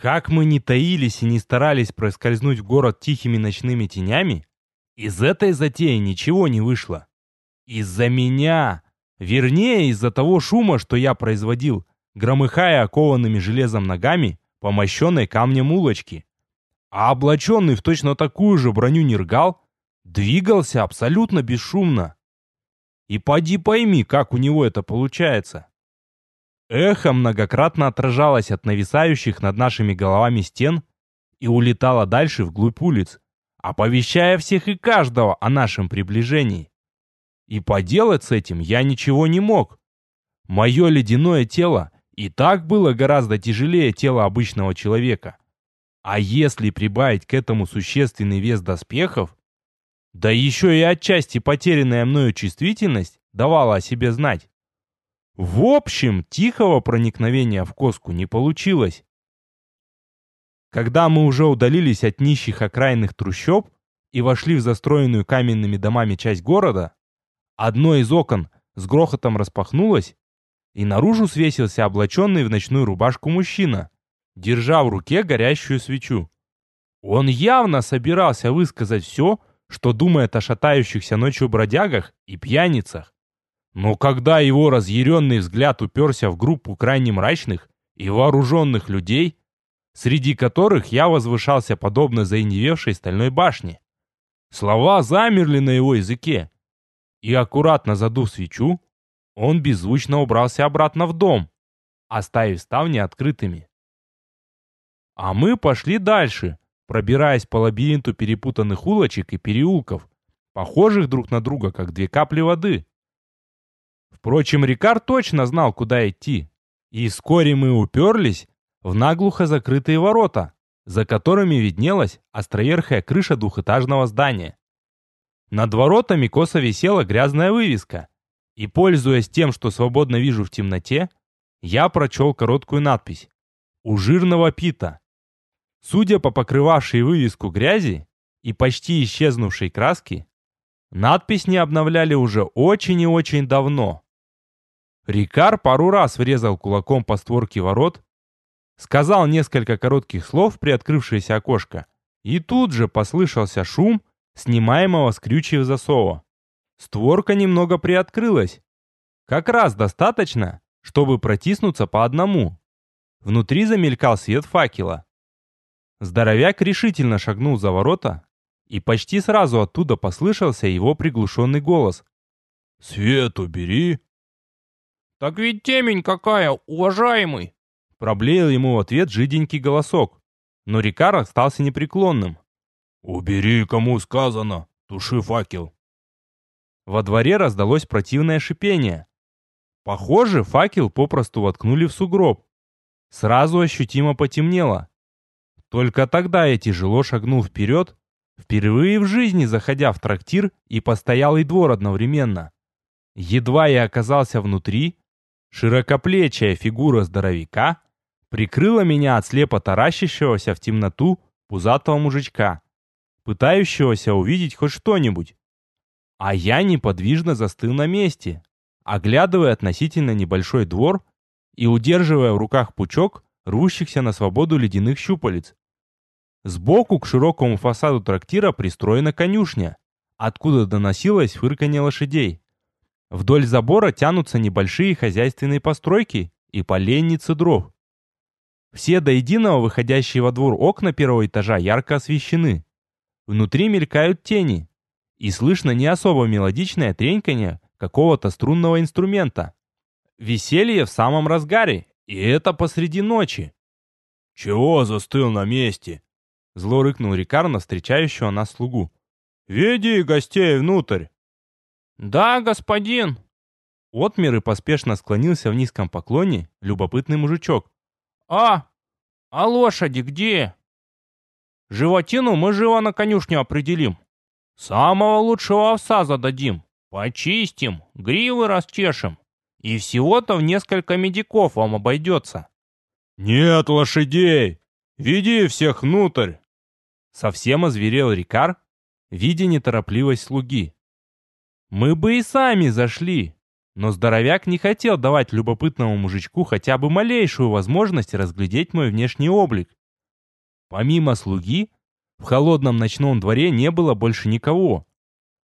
Как мы не таились и не старались проскользнуть в город тихими ночными тенями, из этой затеи ничего не вышло. Из-за меня, вернее, из-за того шума, что я производил, громыхая окованными железом ногами по мощенной камнем улочке. А облаченный в точно такую же броню Нергал двигался абсолютно бесшумно. И поди пойми, как у него это получается. Эхо многократно отражалось от нависающих над нашими головами стен и улетало дальше вглубь улиц, оповещая всех и каждого о нашем приближении. И поделать с этим я ничего не мог. Мое ледяное тело и так было гораздо тяжелее тела обычного человека. А если прибавить к этому существенный вес доспехов, да еще и отчасти потерянная мною чувствительность давала о себе знать, в общем, тихого проникновения в коску не получилось. Когда мы уже удалились от нищих окраинных трущоб и вошли в застроенную каменными домами часть города, одно из окон с грохотом распахнулось, и наружу свесился облаченный в ночную рубашку мужчина, держа в руке горящую свечу. Он явно собирался высказать все, что думает о шатающихся ночью бродягах и пьяницах. Но когда его разъяренный взгляд уперся в группу крайне мрачных и вооруженных людей, среди которых я возвышался подобно заиндевевшей стальной башне, слова замерли на его языке, и, аккуратно задув свечу, он беззвучно убрался обратно в дом, оставив ставни открытыми. А мы пошли дальше, пробираясь по лабиринту перепутанных улочек и переулков, похожих друг на друга, как две капли воды. Впрочем, Рикар точно знал, куда идти. И вскоре мы уперлись в наглухо закрытые ворота, за которыми виднелась островерхая крыша двухэтажного здания. Над воротами косо висела грязная вывеска, и, пользуясь тем, что свободно вижу в темноте, я прочел короткую надпись «У жирного пита». Судя по покрывавшей вывеску грязи и почти исчезнувшей краски, надпись не обновляли уже очень и очень давно. Рикар пару раз врезал кулаком по створке ворот, сказал несколько коротких слов при открывшееся окошко, и тут же послышался шум снимаемого с крючев засова. Створка немного приоткрылась. Как раз достаточно, чтобы протиснуться по одному. Внутри замелькал свет факела. Здоровяк решительно шагнул за ворота, и почти сразу оттуда послышался его приглушенный голос. «Свет убери!» «Так ведь темень какая, уважаемый!» Проблеял ему в ответ жиденький голосок, но Рикар остался непреклонным. «Убери, кому сказано! Туши факел!» Во дворе раздалось противное шипение. Похоже, факел попросту воткнули в сугроб. Сразу ощутимо потемнело. Только тогда я тяжело шагнул вперед, впервые в жизни заходя в трактир и постоялый двор одновременно. Едва я оказался внутри, Широкоплечая фигура здоровяка прикрыла меня от слепо таращащегося в темноту пузатого мужичка, пытающегося увидеть хоть что-нибудь. А я неподвижно застыл на месте, оглядывая относительно небольшой двор и удерживая в руках пучок рвущихся на свободу ледяных щупалец. Сбоку к широкому фасаду трактира пристроена конюшня, откуда доносилось фырканье лошадей. Вдоль забора тянутся небольшие хозяйственные постройки и поленницы дров. Все до единого выходящие во двор окна первого этажа ярко освещены. Внутри мелькают тени, и слышно не особо мелодичное треньканье какого-то струнного инструмента. Веселье в самом разгаре, и это посреди ночи. «Чего застыл на месте?» Зло рыкнул Рикар на встречающего нас слугу. «Веди гостей внутрь!» «Да, господин!» Отмер и поспешно склонился в низком поклоне любопытный мужичок. «А, а лошади где?» «Животину мы живо на конюшню определим. Самого лучшего овса зададим, почистим, гривы расчешем. И всего-то в несколько медиков вам обойдется». «Нет лошадей! Веди всех внутрь!» Совсем озверел Рикар, видя неторопливость слуги. Мы бы и сами зашли, но здоровяк не хотел давать любопытному мужичку хотя бы малейшую возможность разглядеть мой внешний облик, Помимо слуги, в холодном ночном дворе не было больше никого.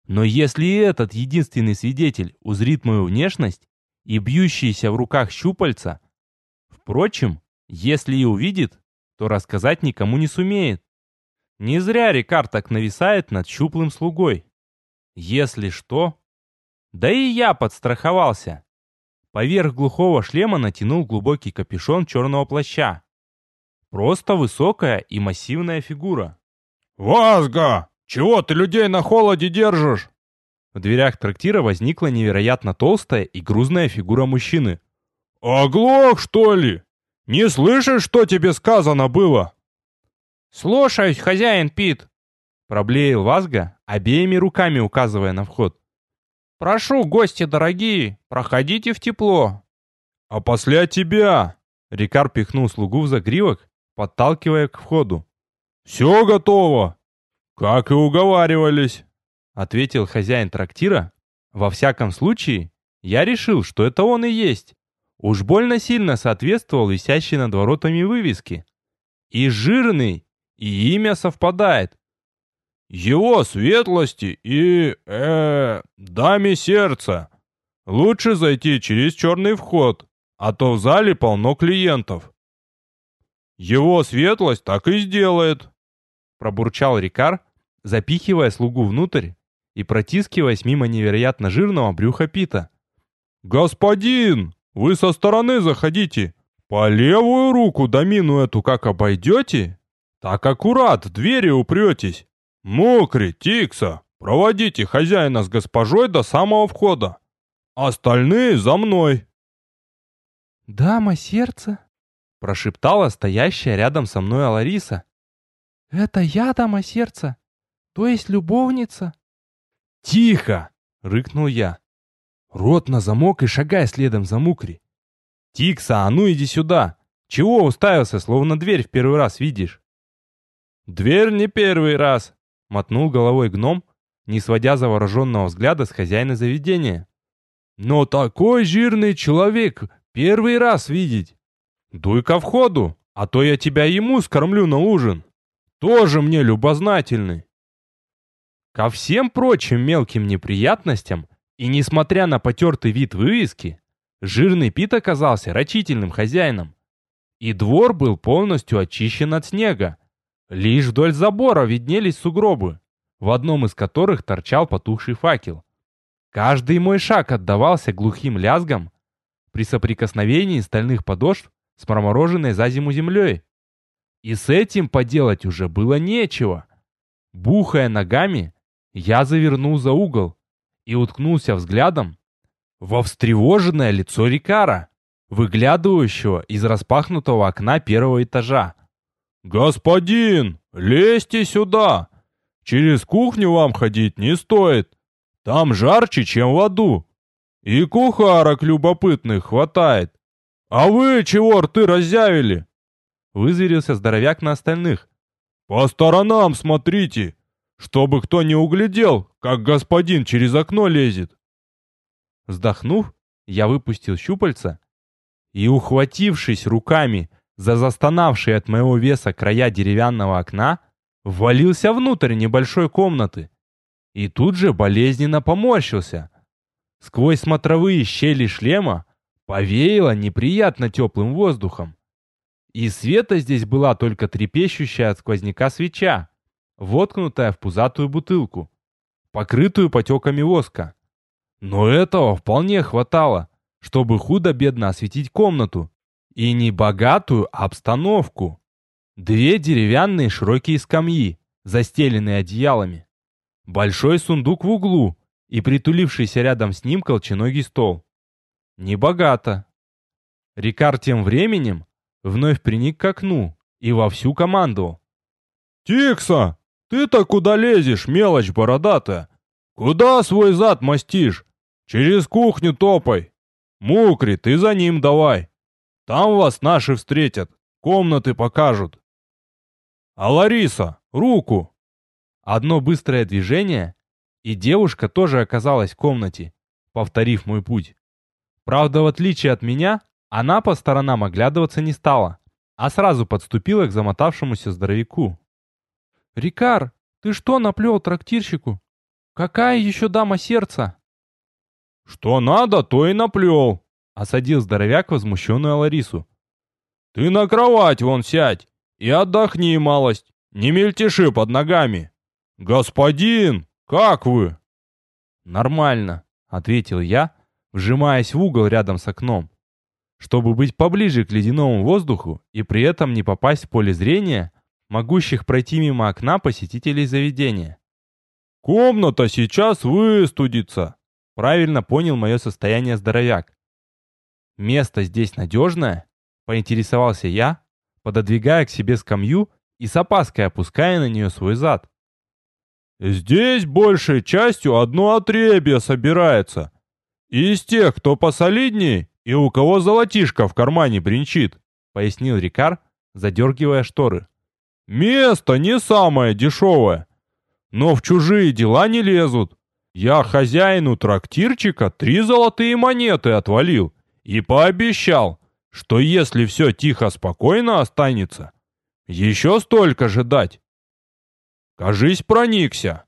Но если этот единственный свидетель узрит мою внешность и бьющиеся в руках щупальца, впрочем, если и увидит, то рассказать никому не сумеет. Не зря Рикар так нависает над щуплым слугой. Если что... Да и я подстраховался. Поверх глухого шлема натянул глубокий капюшон черного плаща. Просто высокая и массивная фигура. «Вазга! Чего ты людей на холоде держишь?» В дверях трактира возникла невероятно толстая и грузная фигура мужчины. «Оглох, что ли? Не слышишь, что тебе сказано было?» «Слушаюсь, хозяин Пит!» Проблеял Вазга, обеими руками указывая на вход. «Прошу, гости дорогие, проходите в тепло!» «А после тебя!» Рикар пихнул слугу в загривок, подталкивая к входу. «Все готово!» «Как и уговаривались!» Ответил хозяин трактира. Во всяком случае, я решил, что это он и есть. Уж больно сильно соответствовал висящей над воротами вывеске. И жирный, и имя совпадает. Его светлости и... э даме сердца. Лучше зайти через черный вход, а то в зале полно клиентов. Его светлость так и сделает. Пробурчал Рикар, запихивая слугу внутрь и протискиваясь мимо невероятно жирного брюха Пита. «Господин, вы со стороны заходите. По левую руку домину эту как обойдете, так аккурат двери упретесь. Мокри, Тикса, проводите хозяина с госпожой до самого входа. Остальные за мной. «Дама сердца?» — прошептала стоящая рядом со мной Алариса. «Это я, дама сердца? То есть любовница?» «Тихо!» — рыкнул я. «Рот на замок и шагай следом за Мукри. Тикса, а ну иди сюда! Чего уставился, словно дверь в первый раз видишь?» «Дверь не первый раз!» — мотнул головой гном, не сводя завороженного взгляда с хозяина заведения. «Но такой жирный человек первый раз видеть! Дуй ко входу, а то я тебя ему скормлю на ужин! Тоже мне любознательный!» Ко всем прочим мелким неприятностям, и несмотря на потертый вид вывески, жирный Пит оказался рачительным хозяином. И двор был полностью очищен от снега, Лишь вдоль забора виднелись сугробы, в одном из которых торчал потухший факел. Каждый мой шаг отдавался глухим лязгом при соприкосновении стальных подошв с промороженной за зиму землей. И с этим поделать уже было нечего. Бухая ногами, я завернул за угол и уткнулся взглядом во встревоженное лицо Рикара, выглядывающего из распахнутого окна первого этажа. «Господин, лезьте сюда! Через кухню вам ходить не стоит. Там жарче, чем в аду. И кухарок любопытных хватает. А вы чего рты разъявили?» Вызверился здоровяк на остальных. «По сторонам смотрите, чтобы кто не углядел, как господин через окно лезет». Вздохнув, я выпустил щупальца и, ухватившись руками за застонавшие от моего веса края деревянного окна, ввалился внутрь небольшой комнаты и тут же болезненно поморщился. Сквозь смотровые щели шлема повеяло неприятно теплым воздухом. И света здесь была только трепещущая от сквозняка свеча, воткнутая в пузатую бутылку, покрытую потеками воска. Но этого вполне хватало, чтобы худо-бедно осветить комнату и небогатую обстановку. Две деревянные широкие скамьи, застеленные одеялами. Большой сундук в углу и притулившийся рядом с ним колченогий стол. Небогато. Рикар тем временем вновь приник к окну и вовсю командовал. «Тикса, ты-то куда лезешь, мелочь бородатая? Куда свой зад мастишь? Через кухню топай. Мукри, ты за ним давай. Там вас наши встретят, комнаты покажут. А Лариса, руку!» Одно быстрое движение, и девушка тоже оказалась в комнате, повторив мой путь. Правда, в отличие от меня, она по сторонам оглядываться не стала, а сразу подступила к замотавшемуся здоровяку. «Рикар, ты что наплел трактирщику? Какая еще дама сердца?» «Что надо, то и наплел», — осадил здоровяк возмущенную Ларису. «Ты на кровать вон сядь и отдохни малость, не мельтеши под ногами. Господин, как вы?» «Нормально», — ответил я, вжимаясь в угол рядом с окном. Чтобы быть поближе к ледяному воздуху и при этом не попасть в поле зрения, могущих пройти мимо окна посетителей заведения. «Комната сейчас выстудится», — правильно понял мое состояние здоровяк. «Место здесь надежное?» — поинтересовался я, пододвигая к себе скамью и с опаской опуская на нее свой зад. «Здесь большей частью одно отребье собирается. Из тех, кто посолидней и у кого золотишко в кармане бренчит», — пояснил Рикар, задергивая шторы. «Место не самое дешевое, но в чужие дела не лезут. Я хозяину трактирчика три золотые монеты отвалил и пообещал, что если все тихо-спокойно останется, еще столько же дать. Кажись, проникся.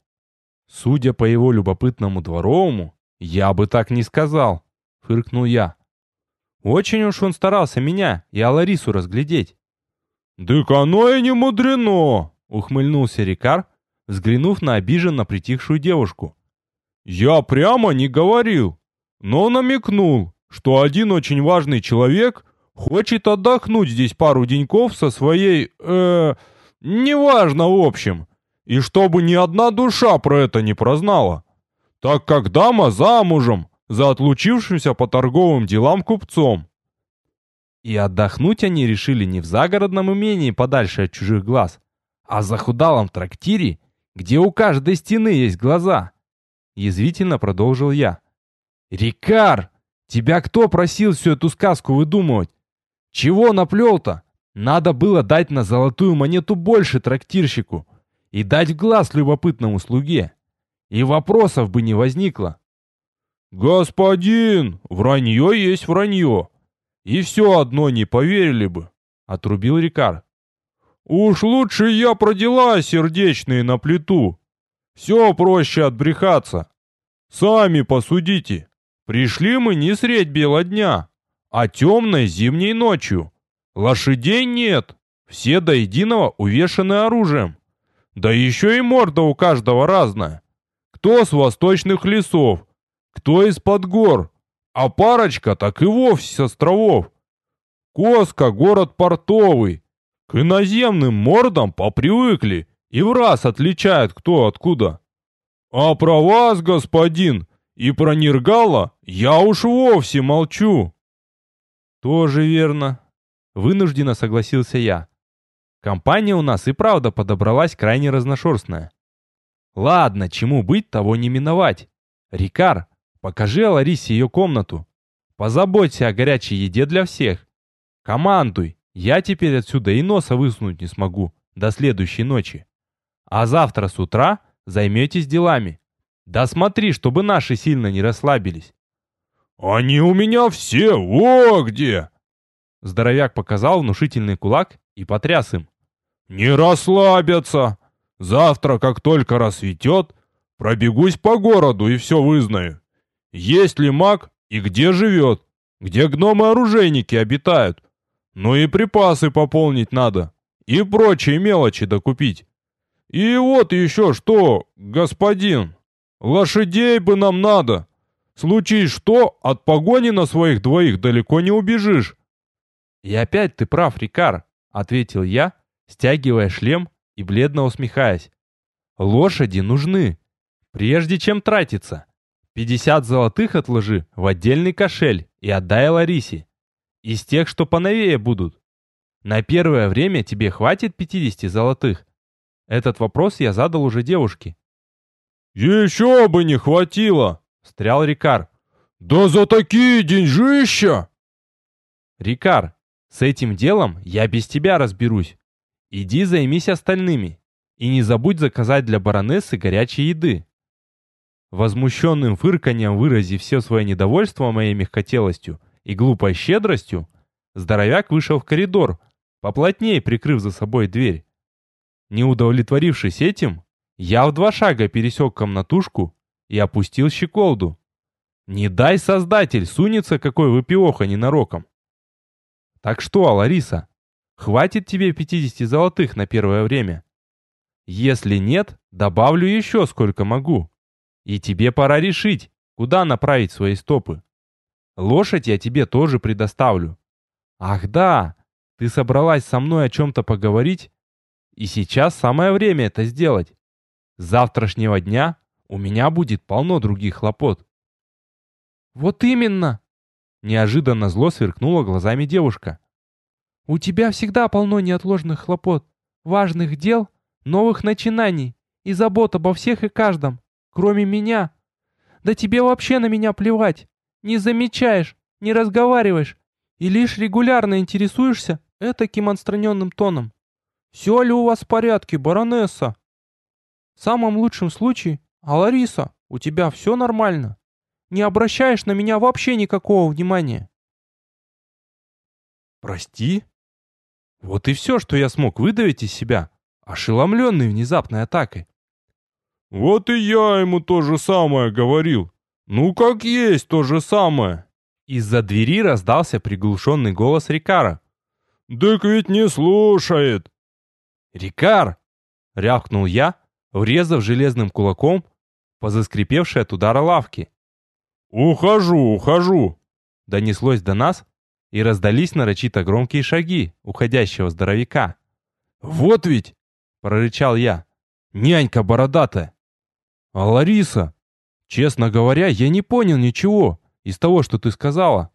Судя по его любопытному дворовому, я бы так не сказал, фыркнул я. Очень уж он старался меня и Аларису разглядеть. «Дык оно и не мудрено!» — ухмыльнулся Рикар, взглянув на обиженно притихшую девушку. «Я прямо не говорил, но намекнул, что один очень важный человек хочет отдохнуть здесь пару деньков со своей... э неважно в общем, и чтобы ни одна душа про это не прознала, так как дама замужем за отлучившимся по торговым делам купцом. И отдохнуть они решили не в загородном имении подальше от чужих глаз, а в захудалом трактире, где у каждой стены есть глаза. Язвительно продолжил я. «Рикар, тебя кто просил всю эту сказку выдумывать? Чего наплел-то? Надо было дать на золотую монету больше трактирщику и дать в глаз любопытному слуге. И вопросов бы не возникло. «Господин, вранье есть вранье. И все одно не поверили бы», — отрубил Рикар. «Уж лучше я про дела сердечные на плиту. Все проще отбрехаться. Сами посудите. Пришли мы не средь бела дня, а темной зимней ночью. Лошадей нет, все до единого увешаны оружием. Да еще и морда у каждого разная. Кто с восточных лесов, кто из-под гор, а парочка так и вовсе с островов. Коска — город портовый. К иноземным мордам попривыкли и в раз отличают кто откуда. А про вас, господин, и про Нергала я уж вовсе молчу. Тоже верно. Вынужденно согласился я. Компания у нас и правда подобралась крайне разношерстная. Ладно, чему быть, того не миновать. Рикар, покажи Ларисе ее комнату. Позаботься о горячей еде для всех. Командуй, я теперь отсюда и носа высунуть не смогу до следующей ночи. А завтра с утра займетесь делами. Да смотри, чтобы наши сильно не расслабились. «Они у меня все, о где!» Здоровяк показал внушительный кулак и потряс им. «Не расслабятся! Завтра, как только рассветет, пробегусь по городу и все вызнаю. Есть ли маг и где живет, где гномы-оружейники обитают. Ну и припасы пополнить надо, и прочие мелочи докупить. И вот еще что, господин, лошадей бы нам надо. Случись что, от погони на своих двоих далеко не убежишь». «И опять ты прав, Рикар», — ответил я, стягивая шлем и бледно усмехаясь. «Лошади нужны, прежде чем тратиться. Пятьдесят золотых отложи в отдельный кошель и отдай Ларисе. Из тех, что поновее будут. На первое время тебе хватит пятидесяти золотых?» Этот вопрос я задал уже девушке. «Еще бы не хватило!» — встрял Рикар. «Да за такие деньжища!» «Рикар, с этим делом я без тебя разберусь. Иди займись остальными. И не забудь заказать для баронессы горячей еды. Возмущенным фырканьем выразив все свое недовольство моей мягкотелостью и глупой щедростью, здоровяк вышел в коридор, поплотнее прикрыв за собой дверь. Не удовлетворившись этим, я в два шага пересек комнатушку и опустил щеколду. Не дай создатель, сунется какой выпиоха ненароком. Так что, Лариса, хватит тебе 50 золотых на первое время? Если нет, добавлю еще сколько могу. И тебе пора решить, куда направить свои стопы. Лошадь я тебе тоже предоставлю. Ах да, ты собралась со мной о чем-то поговорить? И сейчас самое время это сделать. С завтрашнего дня у меня будет полно других хлопот. Вот именно! Неожиданно зло сверкнула глазами девушка. У тебя всегда полно неотложных хлопот, важных дел, новых начинаний и забот обо всех и каждом, кроме меня. Да тебе вообще на меня плевать. Не замечаешь, не разговариваешь и лишь регулярно интересуешься этаким отстраненным тоном. Все ли у вас в порядке, баронесса? В самом лучшем случае, а Лариса, у тебя все нормально. Не обращаешь на меня вообще никакого внимания. Прости? Вот и все, что я смог выдавить из себя, ошеломленный внезапной атакой. Вот и я ему то же самое говорил. Ну, как есть то же самое. Из-за двери раздался приглушенный голос Рикара. «Дык ведь не слушает!» «Рикар!» — рявкнул я, врезав железным кулаком по заскрипевшей от удара лавки. «Ухожу, ухожу!» — донеслось до нас, и раздались нарочито громкие шаги уходящего здоровяка. «Вот ведь!» — прорычал я. «Нянька бородатая!» «А Лариса? Честно говоря, я не понял ничего из того, что ты сказала.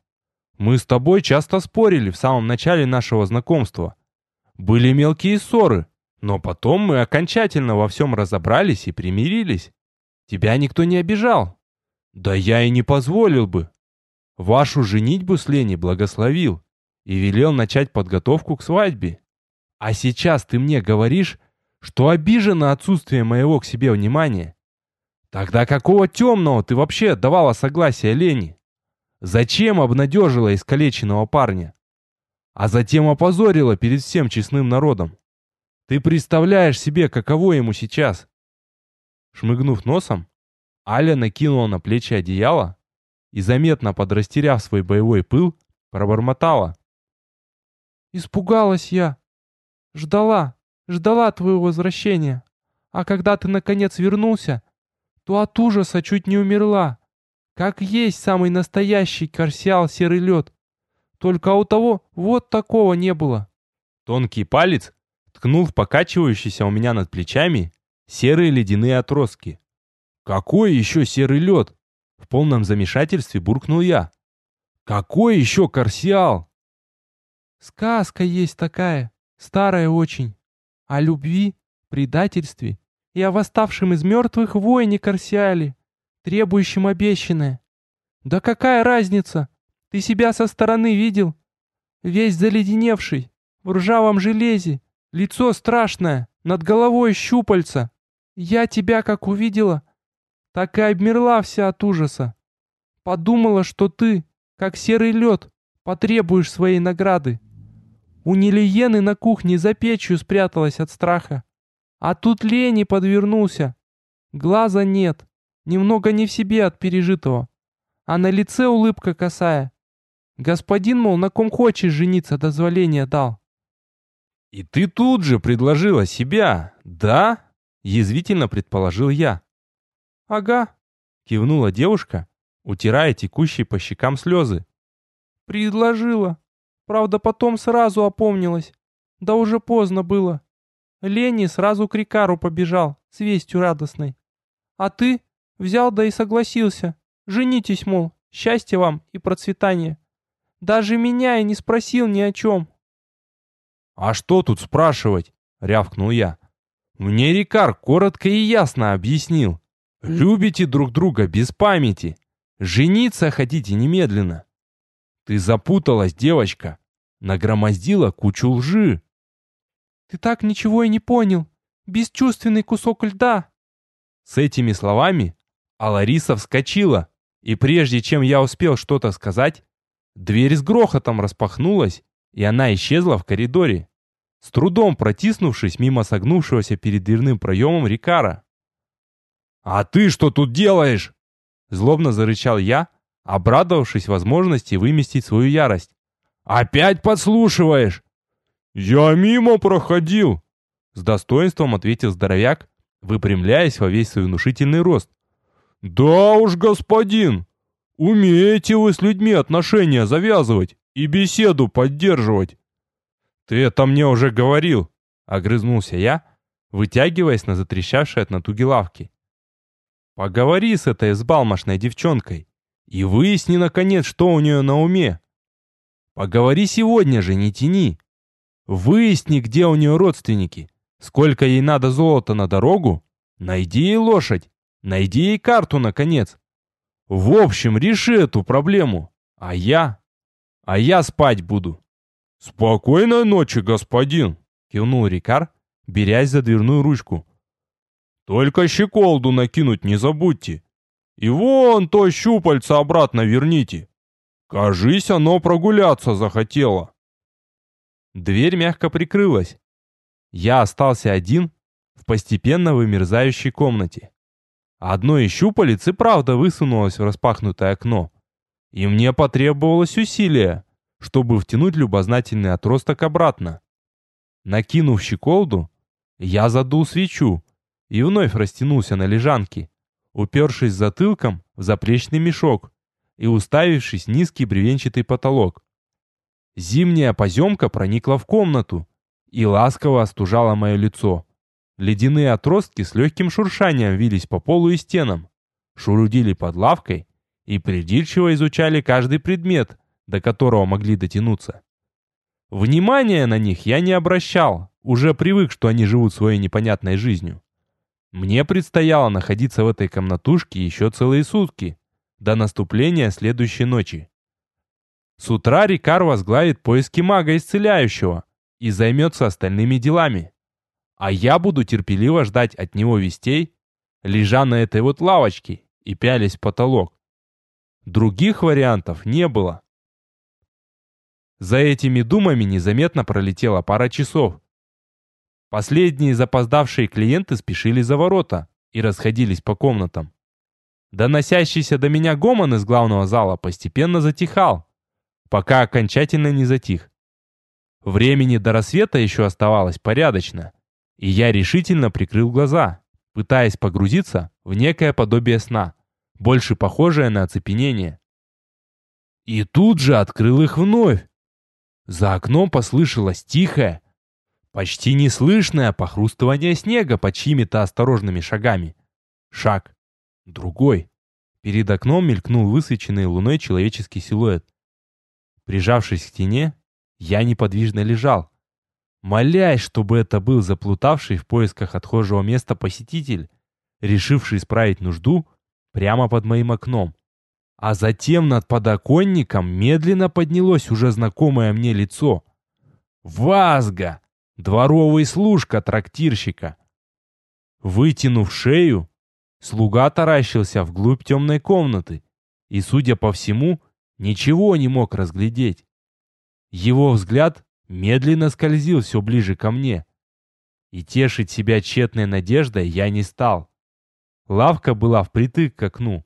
Мы с тобой часто спорили в самом начале нашего знакомства. Были мелкие ссоры, но потом мы окончательно во всем разобрались и примирились. Тебя никто не обижал. Да я и не позволил бы. Вашу женитьбу с Леней благословил и велел начать подготовку к свадьбе. А сейчас ты мне говоришь, что обижена отсутствие моего к себе внимания. Тогда какого темного ты вообще давала согласие Лене? Зачем обнадежила искалеченного парня? А затем опозорила перед всем честным народом. Ты представляешь себе, каково ему сейчас? Шмыгнув носом, Аля накинула на плечи одеяло и, заметно подрастеряв свой боевой пыл, пробормотала. «Испугалась я. Ждала, ждала твоего возвращения. А когда ты наконец вернулся, то от ужаса чуть не умерла. Как есть самый настоящий корсиал серый лед. Только у того вот такого не было. Тонкий палец ткнул в покачивающиеся у меня над плечами серые ледяные отростки. Какой еще серый лед? В полном замешательстве буркнул я. Какой еще корсиал? Сказка есть такая, старая очень. О любви, предательстве и о восставшем из мертвых воине Корсиале требующим обещанное. Да какая разница? Ты себя со стороны видел? Весь заледеневший, в ржавом железе, лицо страшное, над головой щупальца. Я тебя как увидела, так и обмерла вся от ужаса. Подумала, что ты, как серый лед, потребуешь своей награды. У Нелиены на кухне за печью спряталась от страха. А тут Лени подвернулся. Глаза нет. Немного не в себе от пережитого. А на лице улыбка косая. Господин, мол, на ком хочешь жениться, дозволение дал. «И ты тут же предложила себя, да?» Язвительно предположил я. «Ага», кивнула девушка, утирая текущие по щекам слезы. «Предложила. Правда, потом сразу опомнилась. Да уже поздно было. Лени сразу к Рикару побежал с вестью радостной. А ты Взял да и согласился. Женитесь, мол, счастье вам и процветание. Даже меня и не спросил ни о чем. «А что тут спрашивать?» — рявкнул я. «Мне Рикар коротко и ясно объяснил. Любите друг друга без памяти. Жениться хотите немедленно. Ты запуталась, девочка. Нагромоздила кучу лжи». «Ты так ничего и не понял. Бесчувственный кусок льда». С этими словами а Лариса вскочила, и прежде чем я успел что-то сказать, дверь с грохотом распахнулась, и она исчезла в коридоре. с трудом протиснувшись мимо согнувшегося перед дверным проемом Рикара. «А ты что тут делаешь?» Злобно зарычал я, обрадовавшись возможности выместить свою ярость. «Опять подслушиваешь?» «Я мимо проходил», — с достоинством ответил здоровяк, выпрямляясь во весь свой внушительный рост. «Да уж, господин, умеете вы с людьми отношения завязывать и беседу поддерживать». «Ты это мне уже говорил», — огрызнулся я, вытягиваясь на затрещавшей от натуги лавки. «Поговори с этой сбалмошной девчонкой и выясни, наконец, что у нее на уме. Поговори сегодня же, не тяни. Выясни, где у нее родственники, сколько ей надо золота на дорогу, найди ей лошадь, найди ей карту, наконец. В общем, реши эту проблему, а я... А я спать буду». «Спокойной ночи, господин!» — кивнул Рикар, берясь за дверную ручку. «Только щеколду накинуть не забудьте. И вон то щупальце обратно верните. Кажись, оно прогуляться захотело». Дверь мягко прикрылась. Я остался один в постепенно вымерзающей комнате. Одно из щупалец и правда высунулось в распахнутое окно. И мне потребовалось усилие, чтобы втянуть любознательный отросток обратно. Накинув щеколду, я задул свечу и вновь растянулся на лежанке, упершись затылком в заплечный мешок и уставившись в низкий бревенчатый потолок. Зимняя поземка проникла в комнату и ласково остужала мое лицо. Ледяные отростки с легким шуршанием вились по полу и стенам, шурудили под лавкой и придирчиво изучали каждый предмет, до которого могли дотянуться. Внимания на них я не обращал, уже привык, что они живут своей непонятной жизнью. Мне предстояло находиться в этой комнатушке еще целые сутки, до наступления следующей ночи. С утра Рикар возглавит поиски мага исцеляющего и займется остальными делами. А я буду терпеливо ждать от него вестей, лежа на этой вот лавочке и пялись в потолок. Других вариантов не было. За этими думами незаметно пролетела пара часов. Последние запоздавшие клиенты спешили за ворота и расходились по комнатам. Доносящийся до меня гомон из главного зала постепенно затихал, пока окончательно не затих. Времени до рассвета еще оставалось порядочно, и я решительно прикрыл глаза, пытаясь погрузиться в некое подобие сна, больше похожее на оцепенение. И тут же открыл их вновь, за окном послышалось тихое, почти неслышное похрустывание снега под чьими-то осторожными шагами. Шаг. Другой. Перед окном мелькнул высвеченный луной человеческий силуэт. Прижавшись к стене, я неподвижно лежал, молясь, чтобы это был заплутавший в поисках отхожего места посетитель, решивший исправить нужду прямо под моим окном. А затем над подоконником медленно поднялось уже знакомое мне лицо. Вазга! Дворовый служка трактирщика. Вытянув шею, слуга таращился вглубь темной комнаты и, судя по всему, ничего не мог разглядеть. Его взгляд медленно скользил все ближе ко мне. И тешить себя тщетной надеждой я не стал. Лавка была впритык к окну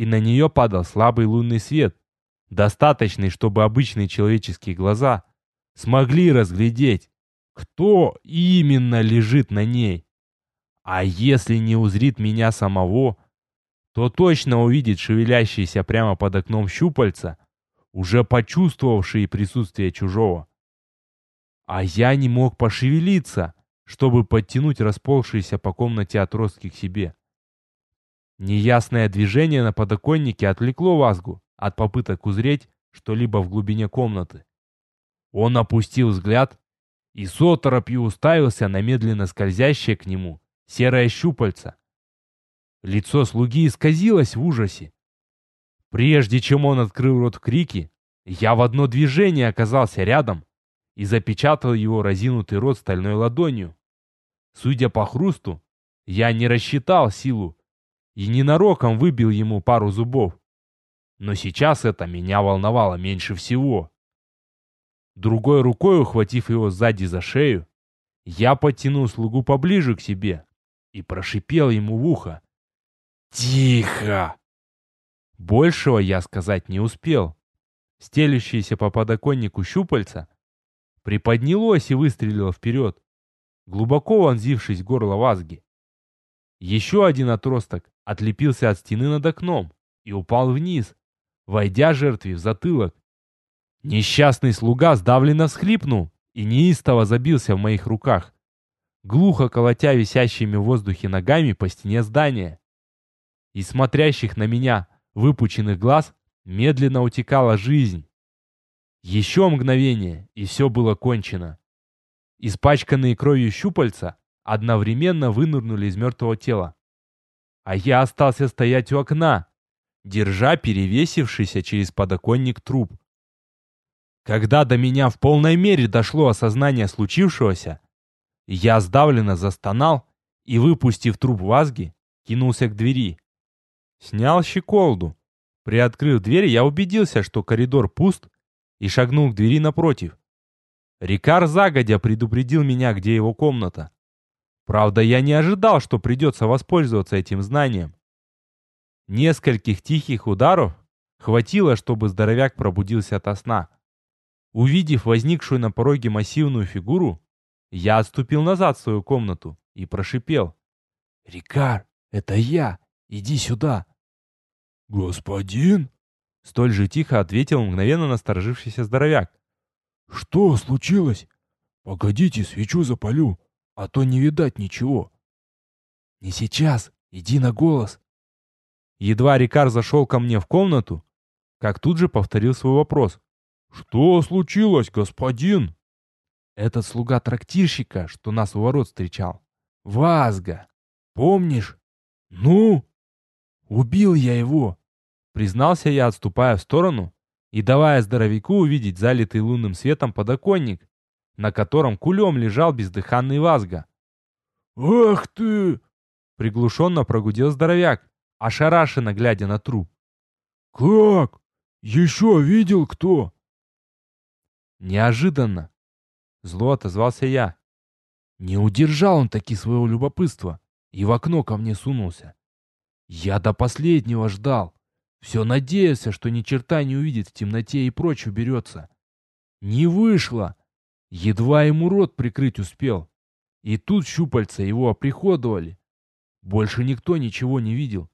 и на нее падал слабый лунный свет, достаточный, чтобы обычные человеческие глаза смогли разглядеть, кто именно лежит на ней. А если не узрит меня самого, то точно увидит шевелящиеся прямо под окном щупальца, уже почувствовавшие присутствие чужого. А я не мог пошевелиться, чтобы подтянуть расползшиеся по комнате отростки к себе. Неясное движение на подоконнике отвлекло Вазгу от попыток узреть что-либо в глубине комнаты. Он опустил взгляд и с оторопью уставился на медленно скользящее к нему серое щупальце. Лицо слуги исказилось в ужасе. Прежде чем он открыл рот в крике, я в одно движение оказался рядом и запечатал его разинутый рот стальной ладонью. Судя по хрусту, я не рассчитал силу и ненароком выбил ему пару зубов. Но сейчас это меня волновало меньше всего. Другой рукой, ухватив его сзади за шею, я подтянул слугу поближе к себе и прошипел ему в ухо. «Тихо!» Большего я сказать не успел. Стелющееся по подоконнику щупальца приподнялось и выстрелило вперед, глубоко вонзившись в горло вазги. Еще один отросток отлепился от стены над окном и упал вниз, войдя жертве в затылок. Несчастный слуга сдавленно всхлипнул и неистово забился в моих руках, глухо колотя висящими в воздухе ногами по стене здания. И смотрящих на меня выпученных глаз медленно утекала жизнь. Еще мгновение, и все было кончено. Испачканные кровью щупальца одновременно вынырнули из мертвого тела. А я остался стоять у окна, держа перевесившийся через подоконник труп. Когда до меня в полной мере дошло осознание случившегося, я сдавленно застонал и, выпустив труп вазги, кинулся к двери. Снял щеколду. Приоткрыв дверь, я убедился, что коридор пуст, и шагнул к двери напротив. Рикар загодя предупредил меня, где его комната. Правда, я не ожидал, что придется воспользоваться этим знанием. Нескольких тихих ударов хватило, чтобы здоровяк пробудился ото сна. Увидев возникшую на пороге массивную фигуру, я отступил назад в свою комнату и прошипел. «Рикар, это я! Иди сюда!» «Господин?» Столь же тихо ответил мгновенно насторожившийся здоровяк. «Что случилось? Погодите, свечу запалю, а то не видать ничего». «Не сейчас, иди на голос». Едва Рикар зашел ко мне в комнату, как тут же повторил свой вопрос. «Что случилось, господин?» «Этот слуга трактирщика, что нас у ворот встречал. Вазга. Помнишь?» «Ну?» «Убил я его. Признался я, отступая в сторону и давая здоровяку увидеть залитый лунным светом подоконник, на котором кулем лежал бездыханный Вазга. «Ах ты!» — приглушенно прогудел здоровяк, ошарашенно глядя на труп. «Как? Еще видел кто?» «Неожиданно!» — зло отозвался я. Не удержал он таки своего любопытства и в окно ко мне сунулся. Я до последнего ждал. Все надеялся, что ни черта не увидит в темноте и прочь уберется. Не вышло. Едва ему рот прикрыть успел. И тут щупальца его оприходовали. Больше никто ничего не видел.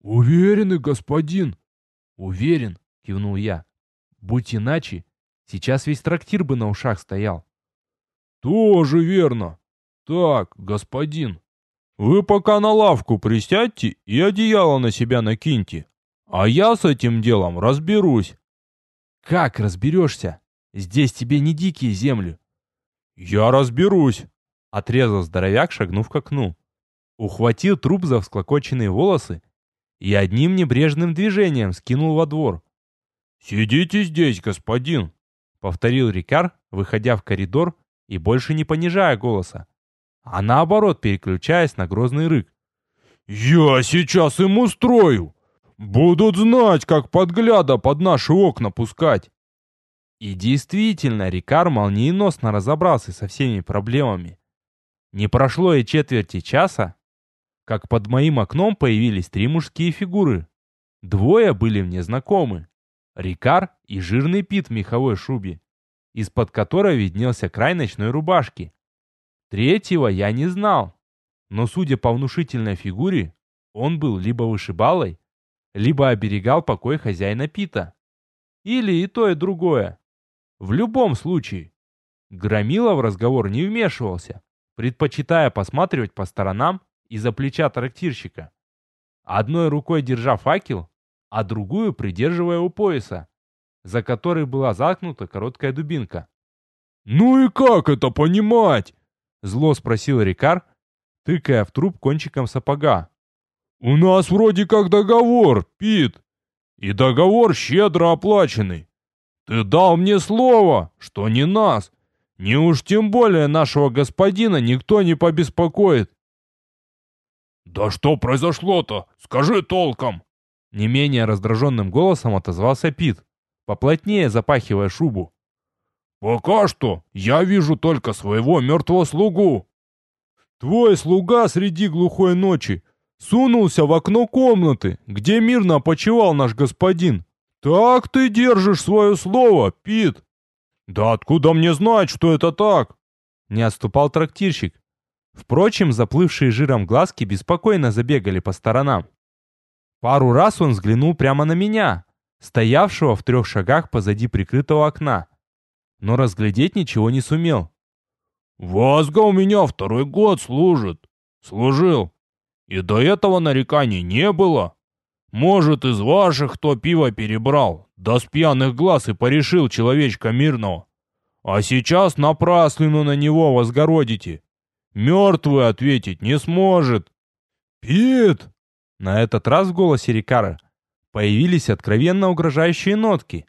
«Уверены, господин?» «Уверен», — кивнул я. «Будь иначе, сейчас весь трактир бы на ушах стоял». «Тоже верно. Так, господин, вы пока на лавку присядьте и одеяло на себя накиньте, а я с этим делом разберусь. Как разберешься? Здесь тебе не дикие земли. Я разберусь. Отрезал здоровяк, шагнув к окну. Ухватил труп за всклокоченные волосы и одним небрежным движением скинул во двор. «Сидите здесь, господин», — повторил Рикар, выходя в коридор и больше не понижая голоса, а наоборот переключаясь на грозный рык. «Я сейчас им устрою! Будут знать, как подгляда под наши окна пускать. И действительно, Рикар молниеносно разобрался со всеми проблемами. Не прошло и четверти часа, как под моим окном появились три мужские фигуры. Двое были мне знакомы. Рикар и жирный Пит в меховой шубе, из-под которой виднелся край ночной рубашки. Третьего я не знал, но, судя по внушительной фигуре, он был либо вышибалой, либо оберегал покой хозяина Пита. Или и то, и другое. В любом случае, Громила в разговор не вмешивался, предпочитая посматривать по сторонам из-за плеча трактирщика. Одной рукой держа факел, а другую придерживая у пояса, за который была заткнута короткая дубинка. «Ну и как это понимать?» Зло спросил Рикар, тыкая в труп кончиком сапога. «У нас вроде как договор, Пит, и договор щедро оплаченный. Ты дал мне слово, что не нас, не уж тем более нашего господина никто не побеспокоит». «Да что произошло-то? Скажи толком!» Не менее раздраженным голосом отозвался Пит, поплотнее запахивая шубу. Пока что я вижу только своего мертвого слугу. Твой слуга среди глухой ночи сунулся в окно комнаты, где мирно почивал наш господин. Так ты держишь свое слово, Пит. Да откуда мне знать, что это так? Не отступал трактирщик. Впрочем, заплывшие жиром глазки беспокойно забегали по сторонам. Пару раз он взглянул прямо на меня, стоявшего в трех шагах позади прикрытого окна, но разглядеть ничего не сумел. «Вазга у меня второй год служит. Служил. И до этого нареканий не было. Может, из ваших кто пиво перебрал, да с пьяных глаз и порешил человечка мирного. А сейчас напраслину на него возгородите. Мертвый ответить не сможет. Пит!» На этот раз в голосе Рикара появились откровенно угрожающие нотки.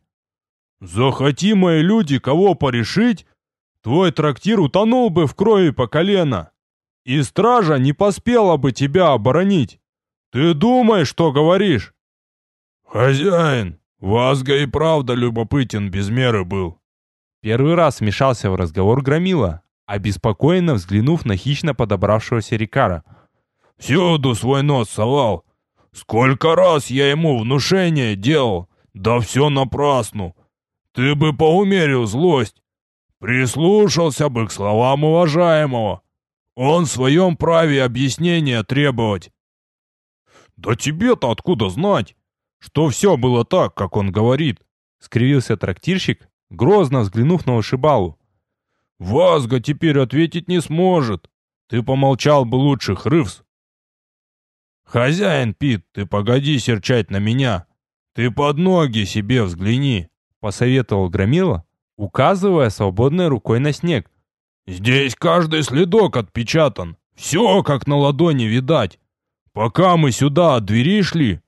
«Захоти мои люди кого порешить, твой трактир утонул бы в крови по колено, и стража не поспела бы тебя оборонить. Ты думай, что говоришь!» «Хозяин, Вазга и правда любопытен без меры был». Первый раз вмешался в разговор Громила, обеспокоенно взглянув на хищно подобравшегося Рикара. «Всюду свой нос совал. Сколько раз я ему внушение делал, да все напрасну. Ты бы поумерил злость, прислушался бы к словам уважаемого. Он в своем праве объяснения требовать. Да тебе-то откуда знать, что все было так, как он говорит? Скривился трактирщик, грозно взглянув на вышибалу. Вазга теперь ответить не сможет. Ты помолчал бы лучше, Хрывс. Хозяин Пит, ты погоди серчать на меня. Ты под ноги себе взгляни, посоветовал Громила, указывая свободной рукой на снег. Здесь каждый следок отпечатан. Все как на ладони видать. Пока мы сюда от двери шли,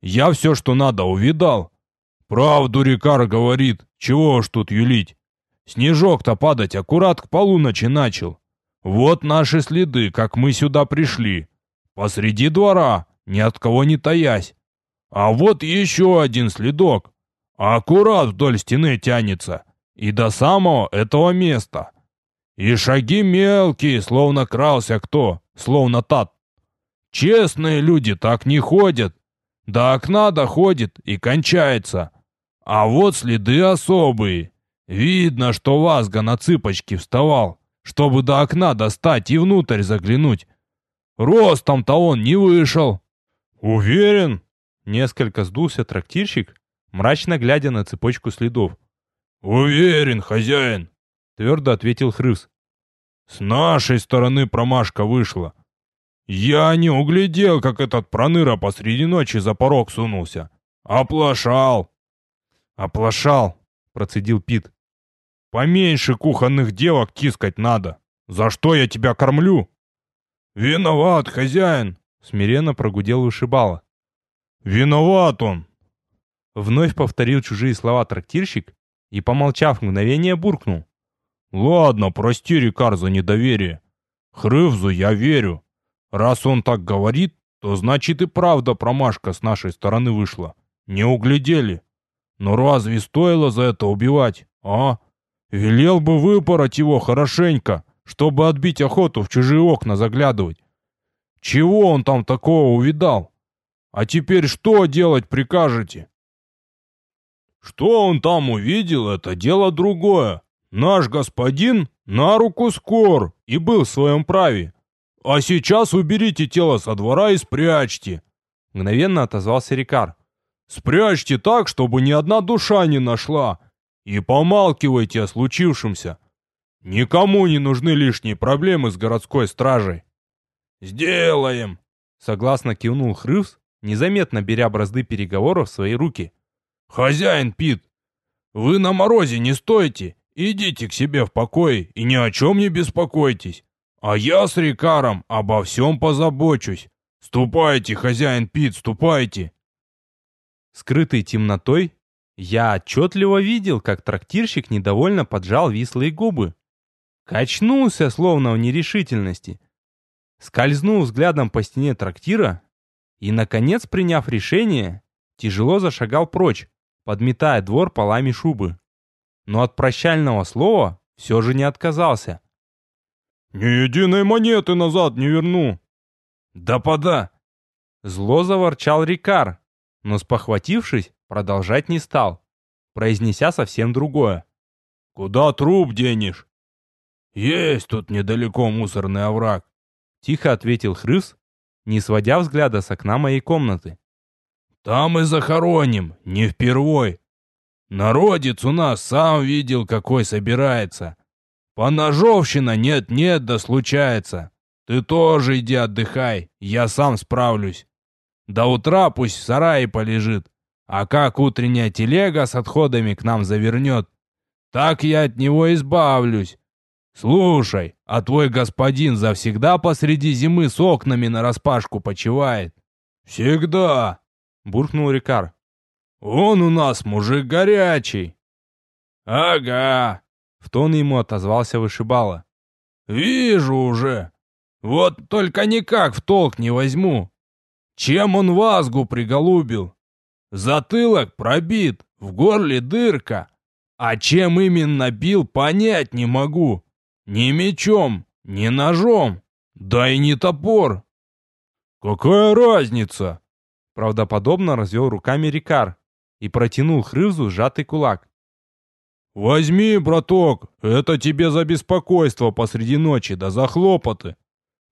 я все, что надо, увидал. Правду Рикар говорит, чего уж тут юлить. Снежок-то падать аккурат к полуночи начал. Вот наши следы, как мы сюда пришли. Посреди двора, ни от кого не таясь. А вот еще один следок. Аккурат вдоль стены тянется. И до самого этого места. И шаги мелкие, словно крался кто, словно тат. Честные люди так не ходят. До окна доходит и кончается. А вот следы особые. Видно, что Вазга на цыпочки вставал, чтобы до окна достать и внутрь заглянуть. Ростом-то он не вышел. Уверен? Несколько сдулся трактирщик, мрачно глядя на цепочку следов. Уверен, хозяин, твердо ответил Хрыс. С нашей стороны промашка вышла. Я не углядел, как этот проныра посреди ночи за порог сунулся. Оплошал. Оплошал, процедил Пит. Поменьше кухонных девок тискать надо. За что я тебя кормлю? Виноват, хозяин, смиренно прогудел вышибала. Виноват он. Вновь повторил чужие слова трактирщик и, помолчав мгновение, буркнул. Ладно, прости, Рикар, за недоверие. Хрывзу я верю. Раз он так говорит, то значит и правда промашка с нашей стороны вышла. Не углядели. Но разве стоило за это убивать, а? Велел бы выпороть его хорошенько, чтобы отбить охоту в чужие окна заглядывать. Чего он там такого увидал? А теперь что делать прикажете? Что он там увидел, это дело другое. Наш господин на руку скор и был в своем праве. «А сейчас уберите тело со двора и спрячьте!» Мгновенно отозвался Рикар. «Спрячьте так, чтобы ни одна душа не нашла, и помалкивайте о случившемся. Никому не нужны лишние проблемы с городской стражей». «Сделаем!» Согласно кивнул Хрывс, незаметно беря бразды переговоров в свои руки. «Хозяин Пит, вы на морозе не стойте, идите к себе в покое и ни о чем не беспокойтесь. А я с Рикаром обо всем позабочусь. Ступайте, хозяин Пит, ступайте. Скрытый темнотой, я отчетливо видел, как трактирщик недовольно поджал вислые губы. Качнулся, словно в нерешительности. Скользнул взглядом по стене трактира и, наконец, приняв решение, тяжело зашагал прочь, подметая двор полами шубы. Но от прощального слова все же не отказался. «Ни единой монеты назад не верну!» «Да пода!» Зло заворчал Рикар, но, спохватившись, продолжать не стал, произнеся совсем другое. «Куда труп денешь?» «Есть тут недалеко мусорный овраг», — тихо ответил Хрыс, не сводя взгляда с окна моей комнаты. «Там и захороним, не впервой. Народец у нас сам видел, какой собирается. Поножовщина нет-нет да случается. Ты тоже иди отдыхай, я сам справлюсь. До утра пусть в сарае полежит, а как утренняя телега с отходами к нам завернет, так я от него избавлюсь. Слушай, а твой господин завсегда посреди зимы с окнами нараспашку почивает? Всегда, буркнул Рикар. Он у нас мужик горячий. Ага, в тон ему отозвался вышибала. Вижу уже. Вот только никак в толк не возьму. Чем он вазгу приголубил? Затылок пробит, в горле дырка. А чем именно бил, понять не могу. Ни мечом, ни ножом, да и не топор. Какая разница? Правдоподобно развел руками Рикар и протянул Хрызу сжатый кулак. «Возьми, браток, это тебе за беспокойство посреди ночи, да за хлопоты.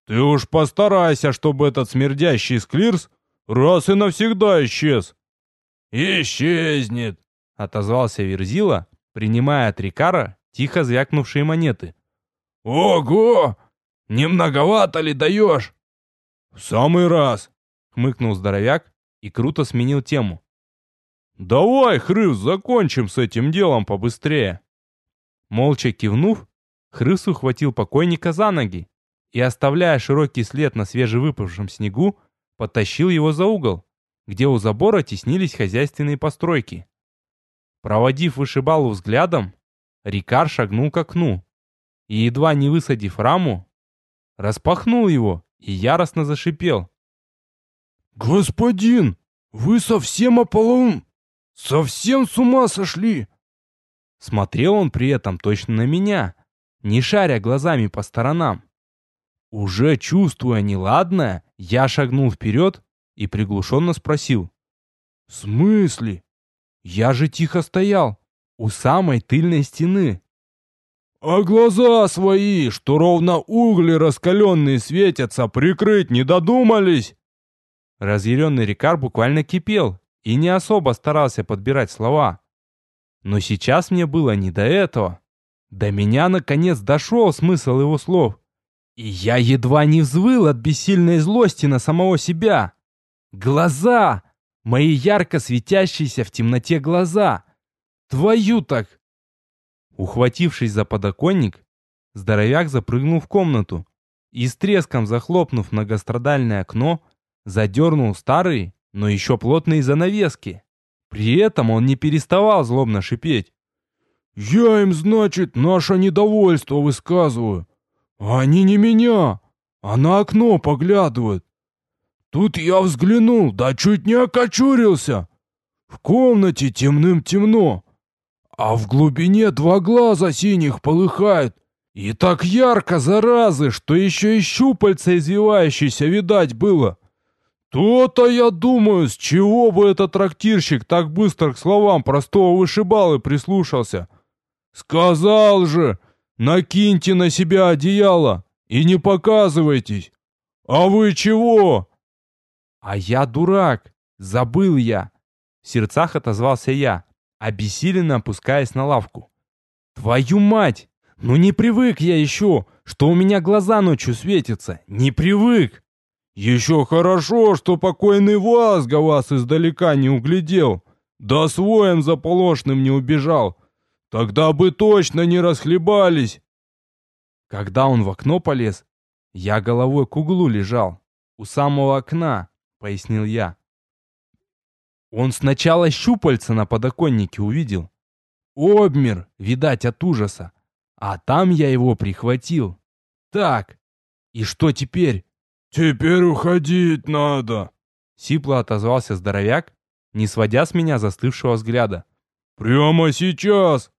Ты уж постарайся, чтобы этот смердящий склирс раз и навсегда исчез». «Исчезнет», — отозвался Верзила, принимая от Рикара тихо звякнувшие монеты. «Ого! Не многовато ли даешь?» «В самый раз!» — хмыкнул здоровяк и круто сменил тему. «Давай, Хрыс, закончим с этим делом побыстрее!» Молча кивнув, Хрыс ухватил покойника за ноги и, оставляя широкий след на свежевыпавшем снегу, потащил его за угол, где у забора теснились хозяйственные постройки. Проводив вышибалу взглядом, Рикар шагнул к окну, и, едва не высадив раму, распахнул его и яростно зашипел. «Господин, вы совсем ополом... совсем с ума сошли!» Смотрел он при этом точно на меня, не шаря глазами по сторонам. Уже чувствуя неладное, я шагнул вперед и приглушенно спросил. «В смысле? Я же тихо стоял, у самой тыльной стены. А глаза свои, что ровно угли раскаленные светятся, прикрыть не додумались? Разъяренный Рикар буквально кипел и не особо старался подбирать слова. Но сейчас мне было не до этого. До меня наконец дошел смысл его слов. И я едва не взвыл от бессильной злости на самого себя. Глаза! Мои ярко светящиеся в темноте глаза! Твою так! Ухватившись за подоконник, здоровяк запрыгнул в комнату и с треском захлопнув многострадальное окно, задернул старые, но еще плотные занавески. При этом он не переставал злобно шипеть. «Я им, значит, наше недовольство высказываю. Они не меня, а на окно поглядывают. Тут я взглянул, да чуть не окочурился. В комнате темным-темно, а в глубине два глаза синих полыхают. И так ярко, заразы, что еще и щупальца извивающиеся видать было. То-то я думаю, с чего бы этот трактирщик так быстро к словам простого вышибалы прислушался. Сказал же, накиньте на себя одеяло и не показывайтесь. А вы чего? А я дурак, забыл я. В сердцах отозвался я обессиленно опускаясь на лавку. «Твою мать! Ну не привык я еще, что у меня глаза ночью светятся! Не привык!» «Еще хорошо, что покойный Вазга вас издалека не углядел, да своим заполошным не убежал. Тогда бы точно не расхлебались!» Когда он в окно полез, я головой к углу лежал, у самого окна, пояснил я. Он сначала щупальца на подоконнике увидел. Обмер, видать, от ужаса. А там я его прихватил. Так, и что теперь? Теперь уходить надо. Сипло отозвался здоровяк, не сводя с меня застывшего взгляда. Прямо сейчас.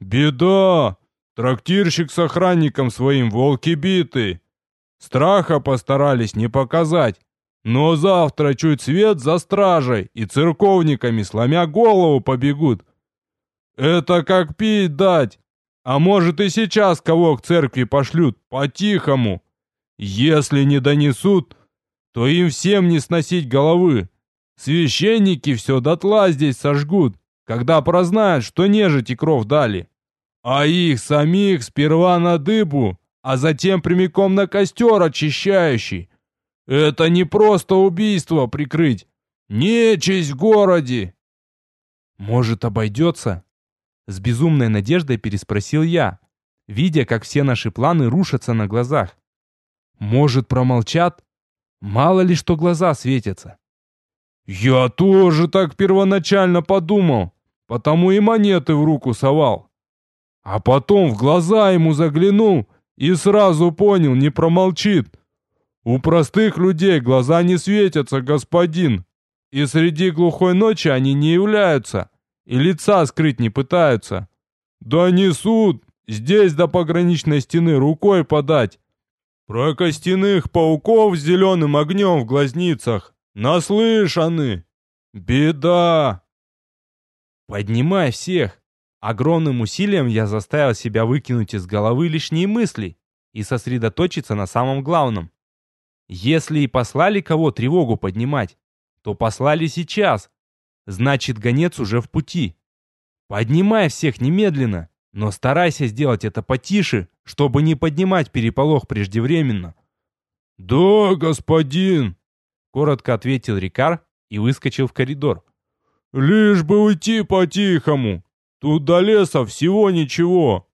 Беда! Трактирщик с охранником своим волки биты. Страха постарались не показать. Но завтра чуть свет за стражей и церковниками, сломя голову, побегут. Это как пить дать. А может и сейчас кого к церкви пошлют, по-тихому. Если не донесут, то им всем не сносить головы. Священники все дотла здесь сожгут, когда прознают, что нежить и кров дали. А их самих сперва на дыбу, а затем прямиком на костер очищающий. Это не просто убийство прикрыть. Нечисть в городе. Может, обойдется? С безумной надеждой переспросил я, видя, как все наши планы рушатся на глазах. Может, промолчат? Мало ли, что глаза светятся. Я тоже так первоначально подумал, потому и монеты в руку совал. А потом в глаза ему заглянул и сразу понял, не промолчит. У простых людей глаза не светятся, господин. И среди глухой ночи они не являются. И лица скрыть не пытаются. Да несут. Здесь до пограничной стены рукой подать. Про костяных пауков с зеленым огнем в глазницах. Наслышаны. Беда. Поднимай всех. Огромным усилием я заставил себя выкинуть из головы лишние мысли и сосредоточиться на самом главном. Если и послали кого тревогу поднимать, то послали сейчас. Значит, гонец уже в пути. Поднимай всех немедленно, но старайся сделать это потише, чтобы не поднимать переполох преждевременно. «Да, господин!» — коротко ответил Рикар и выскочил в коридор. «Лишь бы уйти по-тихому. Тут до леса всего ничего.